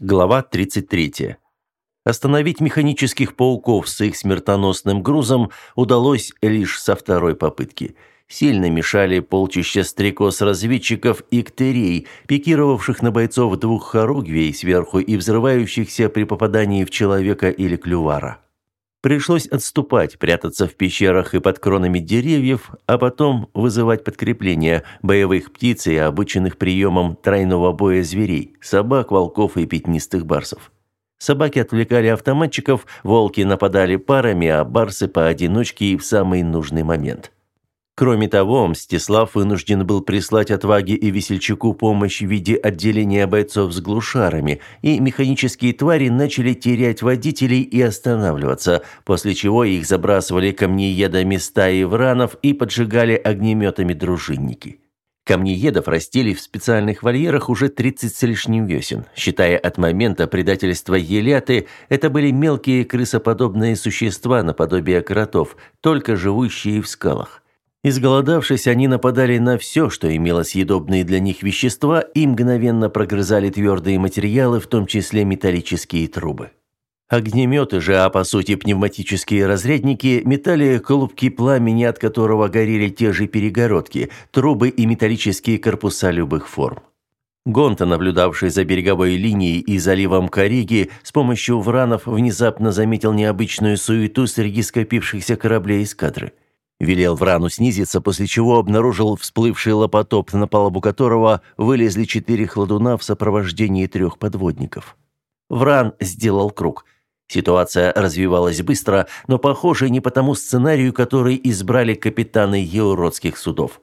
Глава 33. Остановить механических пауков с их смертоносным грузом удалось лишь со второй попытки. Сильно мешали полчища стрекоз-разведчиков и ктерей, пикировавших на бойцов двух хоругвей сверху и взрывающихся при попадании в человека или клювара. Пришлось отступать, прятаться в пещерах и под кронами деревьев, а потом вызывать подкрепление боевых птиц и обученных приемам тройного боя зверей – собак, волков и пятнистых барсов. Собаки отвлекали автоматчиков, волки нападали парами, а барсы поодиночке и в самый нужный момент – Кроме того, Мстислав вынужден был прислать отваге и весельчаку помощь в виде отделения бойцов с глушарами, и механические твари начали терять водителей и останавливаться, после чего их забрасывали камнеедами стаи вранов и поджигали огнеметами дружинники. Камнеедов растили в специальных вольерах уже 30 с лишним весен. Считая от момента предательства Еляты, это были мелкие крысоподобные существа наподобие кротов, только живущие в скалах. Изголодавшись, они нападали на все, что имело съедобные для них вещества, и мгновенно прогрызали твердые материалы, в том числе металлические трубы. Огнеметы же, а по сути пневматические разрядники, метали колубки пламени, от которого горели те же перегородки, трубы и металлические корпуса любых форм. Гонта, наблюдавший за береговой линией и заливом Кариги, с помощью вранов внезапно заметил необычную суету среди скопившихся кораблей эскадры – Велел Врану снизиться, после чего обнаружил всплывший лопотоп, на палубу которого вылезли четыре хладуна в сопровождении трех подводников. Вран сделал круг. Ситуация развивалась быстро, но, похоже, не по тому сценарию, который избрали капитаны еуродских судов.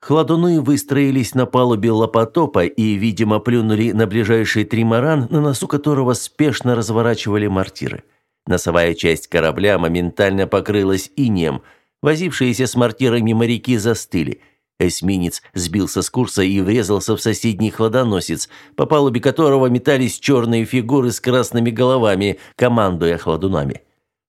Хладуны выстроились на палубе лопотопа и, видимо, плюнули на ближайший тримаран, на носу которого спешно разворачивали мортиры. Носовая часть корабля моментально покрылась инеем – Возившиеся с мортирами моряки застыли. Эсминец сбился с курса и врезался в соседний хладоносец, по палубе которого метались черные фигуры с красными головами, командуя хладунами.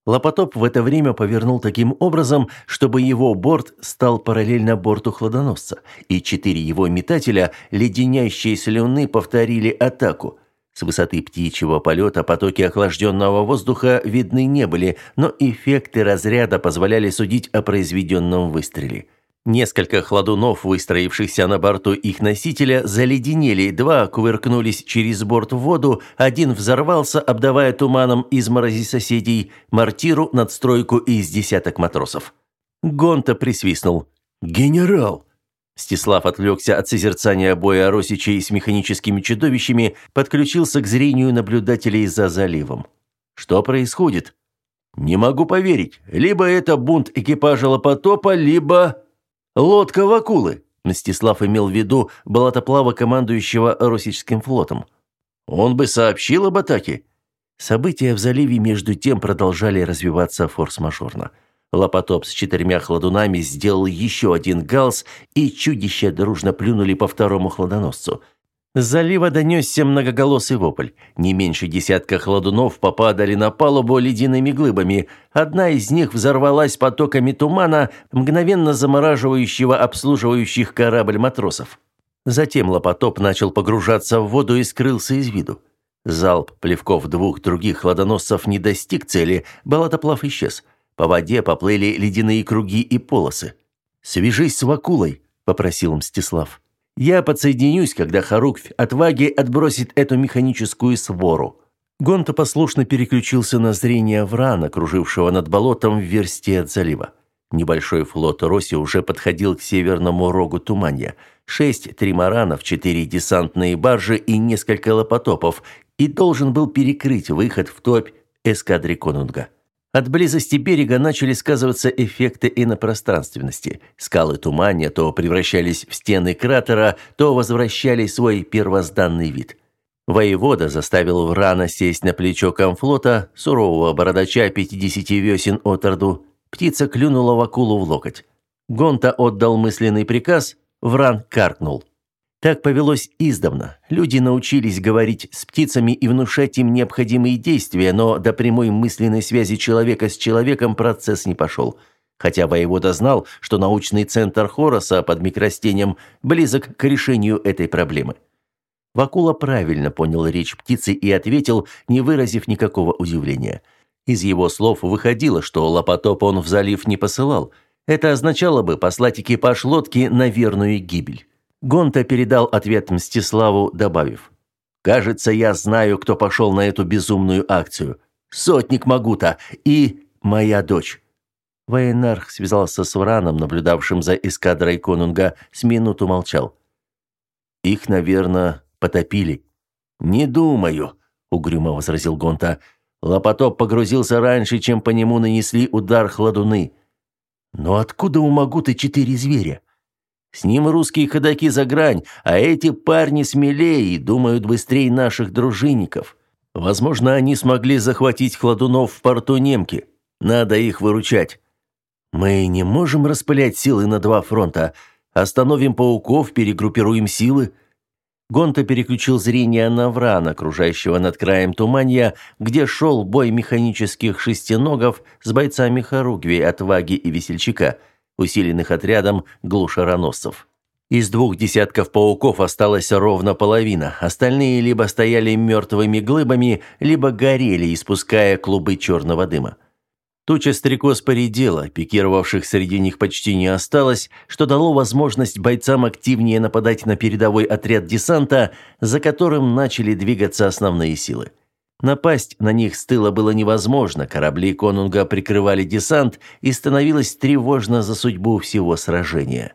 Лопотоп в это время повернул таким образом, чтобы его борт стал параллельно борту хладоносца, и четыре его метателя, леденящие слюны, повторили атаку – с высоты птичьего полета потоки охлажденного воздуха видны не были, но эффекты разряда позволяли судить о произведенном выстреле. Несколько хладунов, выстроившихся на борту их носителя, заледенели, два кувыркнулись через борт в воду, один взорвался, обдавая туманом изморози соседей, мортиру, надстройку из десяток матросов. Гонта присвистнул. «Генерал!» Стислав отвлекся от созерцания боя Росичей с механическими чудовищами, подключился к зрению наблюдателей за заливом. Что происходит? Не могу поверить. Либо это бунт экипажа Лопотопа, либо лодка Вакулы. Мстислав имел в виду болотоплава командующего Росическим флотом. Он бы сообщил об атаке. События в заливе между тем продолжали развиваться форс-мажорно. Лопотоп с четырьмя хладунами сделал еще один галс, и чудища дружно плюнули по второму хладоносцу. С залива донесся многоголосый вопль. Не меньше десятка хладунов попадали на палубу ледяными глыбами. Одна из них взорвалась потоками тумана, мгновенно замораживающего обслуживающих корабль матросов. Затем Лопотоп начал погружаться в воду и скрылся из виду. Залп плевков двух других хладоносцев не достиг цели, болотоплав исчез. По воде поплыли ледяные круги и полосы. «Свяжись с Вакулой», – попросил Мстислав. «Я подсоединюсь, когда Харуквь отваги отбросит эту механическую свору». Гонта послушно переключился на зрение Врана, кружившего над болотом в версте от залива. Небольшой флот Роси уже подходил к северному рогу Туманья. Шесть тримаранов, четыре десантные баржи и несколько лопотопов, и должен был перекрыть выход в топь эскадре Конунга. От близости берега начали сказываться эффекты инопространственности. Скалы тумания то превращались в стены кратера, то возвращали свой первозданный вид. Воевода заставил Врана сесть на плечо комфлота, сурового бородача 50 весен от Орду. Птица клюнула в акулу в локоть. Гонта отдал мысленный приказ, Вран каркнул. Так повелось издавна. Люди научились говорить с птицами и внушать им необходимые действия, но до прямой мысленной связи человека с человеком процесс не пошел. Хотя воевода знал, что научный центр Хороса под микростением близок к решению этой проблемы. Вакула правильно понял речь птицы и ответил, не выразив никакого удивления. Из его слов выходило, что лопотоп он в залив не посылал. Это означало бы послать экипаж лодки на верную гибель. Гонта передал ответ Мстиславу, добавив: "Кажется, я знаю, кто пошел на эту безумную акцию. Сотник Магута и моя дочь". Военарх связался с Враном, наблюдавшим за эскадрой Конунга, с минуту молчал. Их, наверное, потопили. Не думаю, угрюмо возразил Гонта. Лопотоп погрузился раньше, чем по нему нанесли удар хладуны. Но откуда у Магуты четыре зверя? С ним русские ходаки за грань, а эти парни смелее и думают быстрее наших дружинников. Возможно, они смогли захватить хладунов в порту Немки. Надо их выручать. Мы не можем распылять силы на два фронта. Остановим пауков, перегруппируем силы. Гонта переключил зрение на Врана, окружающего над краем туманья, где шел бой механических шестиногов с бойцами Харугви, Отваги и Весельчака, усиленных отрядом глушароносцев. Из двух десятков пауков осталась ровно половина. Остальные либо стояли мертвыми глыбами, либо горели, испуская клубы черного дыма. Туча стрекоз поредела, пикировавших среди них почти не осталось, что дало возможность бойцам активнее нападать на передовой отряд десанта, за которым начали двигаться основные силы. Напасть на них с тыла было невозможно, корабли Конунга прикрывали десант, и становилось тревожно за судьбу всего сражения.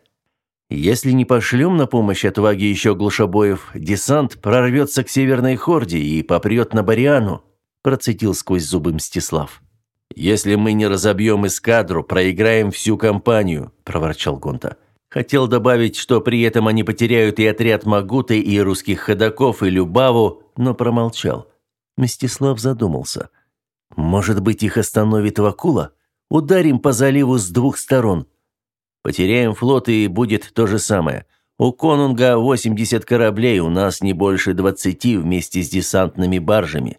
Если не пошлем на помощь отваге еще глушобоев, десант прорвется к Северной Хорде и попрет на Бариану, процитил сквозь зубы Мстислав. «Если мы не разобьем эскадру, проиграем всю кампанию», – проворчал Гонта. Хотел добавить, что при этом они потеряют и отряд Магуты, и русских ходаков, и Любаву, но промолчал. Мстислав задумался. «Может быть, их остановит Вакула? Ударим по заливу с двух сторон. Потеряем флот, и будет то же самое. У Конунга 80 кораблей, у нас не больше 20 вместе с десантными баржами».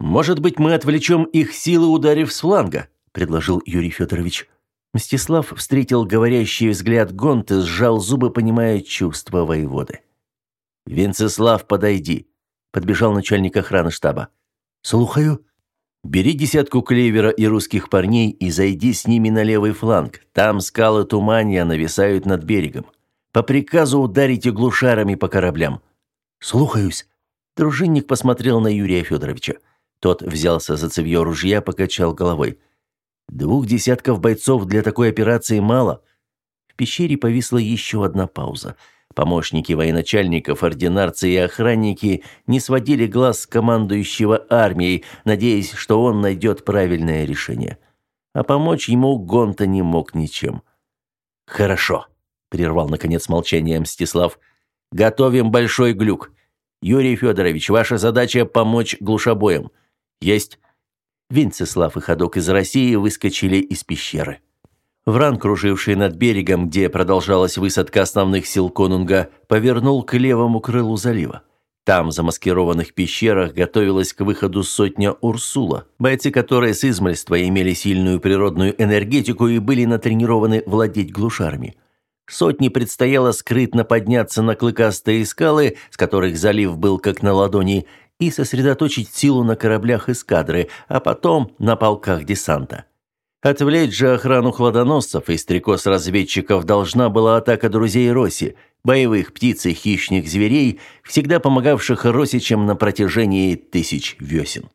«Может быть, мы отвлечем их силы, ударив с фланга?» – предложил Юрий Федорович. Мстислав встретил говорящий взгляд Гонты, сжал зубы, понимая чувства воеводы. «Венцеслав, подойди», – подбежал начальник охраны штаба. «Слухаю». «Бери десятку клевера и русских парней и зайди с ними на левый фланг. Там скалы Туманья нависают над берегом. По приказу ударите глушарами по кораблям». «Слухаюсь». Дружинник посмотрел на Юрия Федоровича. Тот взялся за цевьё ружья, покачал головой. Двух десятков бойцов для такой операции мало. В пещере повисла еще одна пауза. Помощники военачальников, ординарцы и охранники не сводили глаз с командующего армией, надеясь, что он найдет правильное решение. А помочь ему Гонта не мог ничем. «Хорошо», — прервал наконец молчание Мстислав. «Готовим большой глюк. Юрий Федорович, ваша задача — помочь глушобоям. Есть. Винцеслав и ходок из России выскочили из пещеры. Вран, круживший над берегом, где продолжалась высадка основных сил Конунга, повернул к левому крылу залива. Там, в замаскированных пещерах, готовилась к выходу сотня Урсула, бойцы которой с измальства имели сильную природную энергетику и были натренированы владеть глушарами. Сотне предстояло скрытно подняться на клыкастые скалы, с которых залив был как на ладони, и сосредоточить силу на кораблях эскадры, а потом на полках десанта. Отвлечь же охрану хладоносцев и стрекоз-разведчиков должна была атака друзей Роси, боевых птиц и хищных зверей, всегда помогавших Росичам на протяжении тысяч весен.